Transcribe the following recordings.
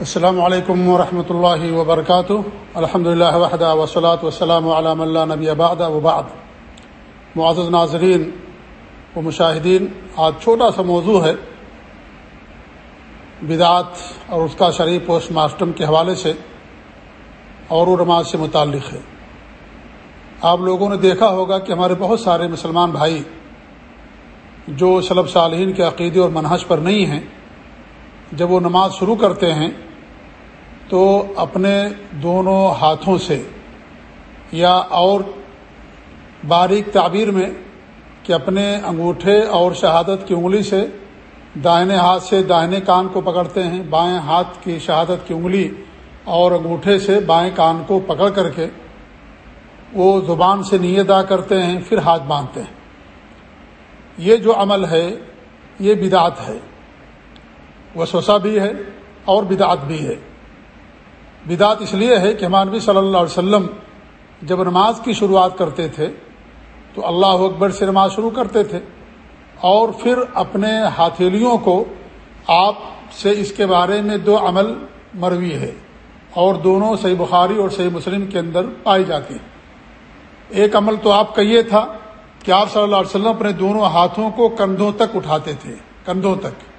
السلام علیکم ورحمۃ اللہ وبرکاتہ۔ الحمد للہ وحدہ وسلاۃ وسلم علام اللہ نبی آباد وبعد معزز ناظرین و مشاہدین، آج چھوٹا سا موضوع ہے۔ بدعات اور اس کا شرعی پوسٹ ماسٹم کے حوالے سے اور نماز سے متعلق ہے۔ آپ لوگوں نے دیکھا ہوگا کہ ہمارے بہت سارے مسلمان بھائی جو سلب صالحین کے عقیدے اور منحص پر نہیں ہیں جب وہ نماز شروع کرتے ہیں تو اپنے دونوں ہاتھوں سے یا اور باریک تعبیر میں کہ اپنے انگوٹھے اور شہادت کی انگلی سے دائنے ہاتھ سے دائنے کان کو پکڑتے ہیں، بائیں ہاتھ کی شہادت کی انگلی اور انگوٹھے سے بائیں کان کو پکڑ کر کے وہ زبان سے نیدا کرتے ہیں، پھر ہاتھ باندھتے ہیں۔ یہ جو عمل ہے، یہ بدعت ہے۔ وسوسہ بھی ہے اور بدعت بھی ہے۔ بدعت اس لیے ہے کہ ہمانبی صلی اللہ علیہ وسلم جب نماز کی شروعات کرتے تھے تو اللہ اکبر سے نماز شروع کرتے تھے اور پھر اپنے ہاتھیلیوں کو آپ سے اس کے بارے میں دو عمل مروی ہے اور دونوں صحیح بخاری اور صحیح مسلم کے اندر پائی جاتی ہیں۔ ایک عمل تو آپ کا یہ تھا کہ آپ صلی اللہ علیہ وسلم اپنے دونوں ہاتھوں کو کندھوں تک اٹھاتے تھے، کندھوں تک۔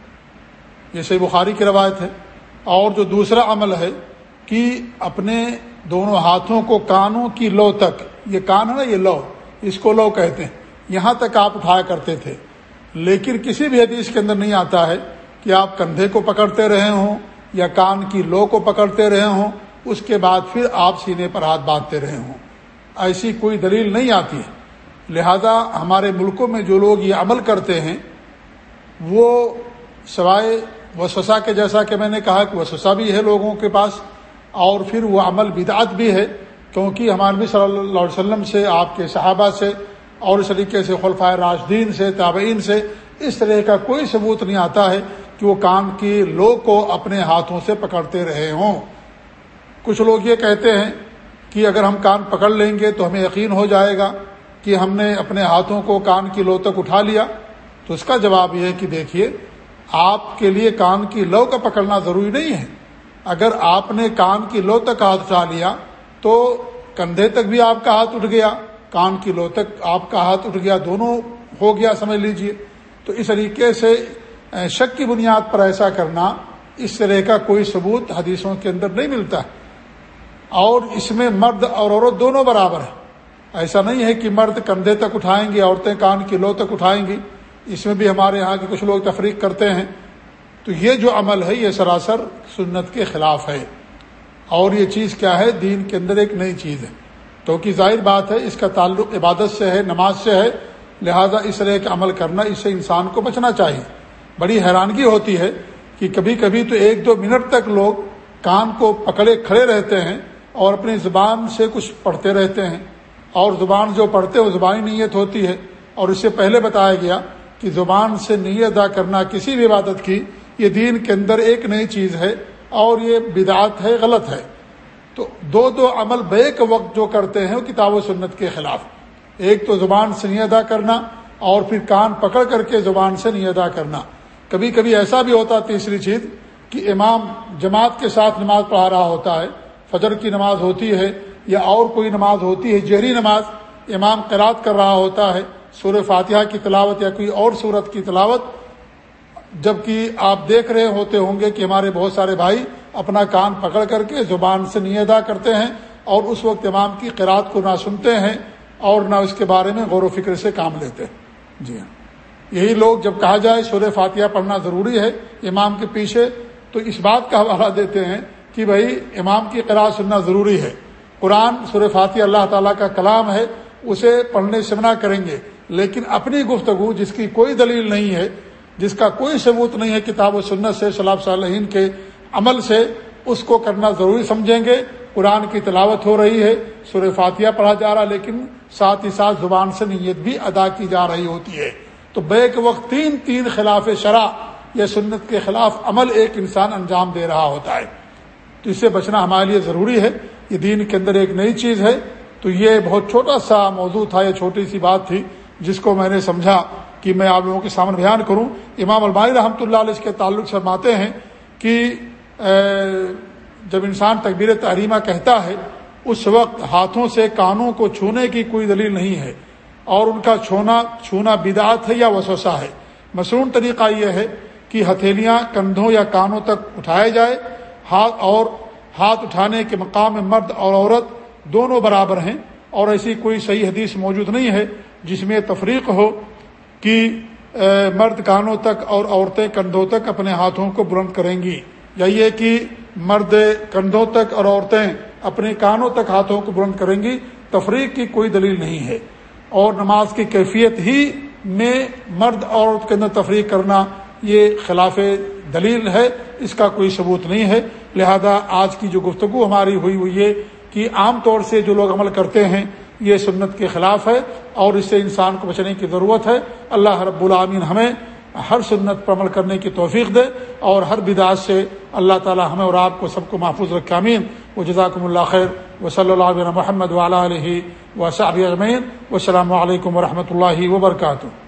یہ صحیح بخاری کی روایت ہے۔ اور جو دوسرا عمل ہے کہ اپنے دونوں ہاتھوں کو کانوں کی لو تک، یہ کان ہے نا، یہ لو، اس کو لو کہتے ہیں۔ یہاں تک آپ اٹھایا کرتے تھے۔ لیکن کسی بھی حدیث کے اندر نہیں آتا ہے کہ آپ کندھے کو پکڑتے رہے ہوں یا کان کی لو کو پکڑتے رہے ہوں، اس کے بعد پھر آپ سینے پر ہاتھ باندھتے رہے ہوں۔ ایسی کوئی دلیل نہیں آتی ہے۔ لہذا ہمارے ملکوں میں جو لوگ یہ عمل کرتے ہیں، وہ سوائے وسوسا کے جیسا کہ میں نے کہا کہ وسوسا بھی ہے لوگوں کے پاس اور پھر وہ عمل بدعت بھی ہے، کیونکہ ہمارے نبی صلی اللہ علیہ وسلم سے، آپ کے صحابہ سے اور اس طریقے سے خلفۂ راشدین سے، تابعین سے اس طرح کا کوئی ثبوت نہیں آتا ہے کہ وہ کان کی لو کو اپنے ہاتھوں سے پکڑتے رہے ہوں۔ کچھ لوگ یہ کہتے ہیں کہ اگر ہم کان پکڑ لیں گے تو ہمیں یقین ہو جائے گا کہ ہم نے اپنے ہاتھوں کو کان کی لو تک اٹھا لیا۔ تو اس کا جواب یہ ہے کہ دیکھیے آپ کے لیے کان کی لو کا پکڑنا ضروری نہیں ہے۔ اگر آپ نے کان کی لو تک ہاتھ اٹھا لیا، تو کندھے تک بھی آپ کا ہاتھ اٹھ گیا، کان کی لو تک آپ کا ہاتھ اٹھ گیا، دونوں ہو گیا، سمجھ لیجیے۔ تو اس طریقے سے شک کی بنیاد پر ایسا کرنا، اس طرح کا کوئی ثبوت حدیثوں کے اندر نہیں ملتا۔ ہے اور اس میں مرد اور عورت دونوں برابر ہیں۔ ایسا نہیں ہے کہ مرد کندھے تک اٹھائیں گے، عورتیں کان کی لو تک اٹھائیں گی۔ اس میں بھی ہمارے یہاں کے کچھ لوگ تفریق کرتے ہیں، تو یہ جو عمل ہے، یہ سراسر سنت کے خلاف ہے۔ اور یہ چیز کیا ہے؟ دین کے اندر ایک نئی چیز ہے۔ تو کہ ظاہر بات ہے، اس کا تعلق عبادت سے ہے، نماز سے ہے۔ لہذا اس طرح کا عمل کرنا، اس سے انسان کو بچنا چاہیے۔ بڑی حیرانگی ہوتی ہے کہ کبھی کبھی تو ایک دو منٹ تک لوگ کان کو پکڑے کھڑے رہتے ہیں اور اپنی زبان سے کچھ پڑھتے رہتے ہیں۔ اور زبان جو پڑھتے وہ زبانی نیت ہوتی ہے۔ اور اس سے پہلے بتایا گیا کہ زبان سے نیت ادا کرنا، کسی بھی عبادت کی، یہ دین کے اندر ایک نئی چیز ہے اور یہ بدعت ہے، غلط ہے۔ تو دو دو عمل بیک وقت جو کرتے ہیں، وہ کتاب و سنت کے خلاف۔ ایک تو زبان سے نہیں ادا کرنا اور پھر کان پکڑ کر کے زبان سے نہیں ادا کرنا۔ کبھی کبھی ایسا بھی ہوتا، تیسری چیز، کہ امام جماعت کے ساتھ نماز پڑھا رہا ہوتا ہے، فجر کی نماز ہوتی ہے یا اور کوئی نماز ہوتی ہے، جہری نماز، امام قرات کر رہا ہوتا ہے سور فاتحہ کی تلاوت یا کوئی اور صورت کی تلاوت، جبکہ آپ دیکھ رہے ہوتے ہوں گے کہ ہمارے بہت سارے بھائی اپنا کان پکڑ کر کے زبان سے نہیں ادا کرتے ہیں اور اس وقت امام کی قرآد کو نہ سنتے ہیں اور نہ اس کے بارے میں غور و فکر سے کام لیتے ہیں۔ جی ہاں۔ یہی لوگ جب کہا جائے سور فاتحہ پڑھنا ضروری ہے، امام کے پیچھے تو اس بات کا حوالہ دیتے ہیں کہ بھائی امام کی قرآد سننا ضروری ہے۔ قرآن سور فاتحہ اللہ تعالیٰ کا کلام ہے، اسے پڑھنے سے منع کریں گے۔ لیکن اپنی گفتگو جس کی کوئی دلیل نہیں ہے، جس کا کوئی ثبوت نہیں ہے کتاب و سنت سے صلاح صالحین کے عمل سے، اس کو کرنا ضروری سمجھیں گے۔ قرآن کی تلاوت ہو رہی ہے سور فاتحہ پڑھا جا رہا لیکن ساتھ ہی ساتھ زبان سے نیت بھی ادا کی جا رہی ہوتی ہے۔ تو بیک وقت تین تین خلاف شرح یا سنت کے خلاف عمل ایک انسان انجام دے رہا ہوتا ہے۔ تو اس سے بچنا ہمارے لیے ضروری ہے۔ یہ دین کے اندر ایک نئی چیز ہے۔ تو یہ بہت چھوٹا سا موضوع تھا، یہ چھوٹی سی بات تھی۔ جس کو میں نے سمجھا کہ میں آپ لوگوں کے سامنے بیان کروں، امام المائی رحمۃ اللہ علیہ کے تعلق سے فرماتے ہیں کہ جب انسان تقبیر تحریمہ کہتا ہے، اس وقت ہاتھوں سے کانوں کو چھونے کی کوئی دلیل نہیں ہے، اور ان کا چھونا چھونا بدعت ہے یا وسوسہ ہے۔ مصنون طریقہ یہ ہے کہ ہتھیلیاں کندھوں یا کانوں تک اٹھائے جائے، ہاتھ اور ہاتھ اٹھانے کے مقام میں مرد اور عورت دونوں برابر ہیں، اور ایسی کوئی صحیح حدیث موجود نہیں ہے۔ جس میں تفریق ہو کہ مرد کانوں تک اور عورتیں کندھوں تک اپنے ہاتھوں کو بلند کریں گی۔ یا یہ کہ مرد کندھوں تک اور عورتیں اپنے کانوں تک ہاتھوں کو بلند کریں گی، تفریق کی کوئی دلیل نہیں ہے۔ اور نماز کی کیفیت ہی میں مرد اور عورت کے اندر تفریق کرنا یہ خلاف دلیل ہے، اس کا کوئی ثبوت نہیں ہے۔ لہذا آج کی جو گفتگو ہماری ہوئی ہوئی ہے کہ عام طور سے جو لوگ عمل کرتے ہیں یہ سنت کے خلاف ہے اور اس سے انسان کو بچنے کی ضرورت ہے۔ اللہ رب العامین ہمیں ہر سنت پر عمل کرنے کی توفیق دے اور ہر بداعت سے اللہ تعالی ہمیں اور آپ کو سب کو محفوظ رکھے۔ امین و جزاکم اللہ خیر۔ و صلی اللہ علیہ محمد علیہ و صابی اجمین و السلام علیکم و رحمۃ اللہ وبرکاتہ۔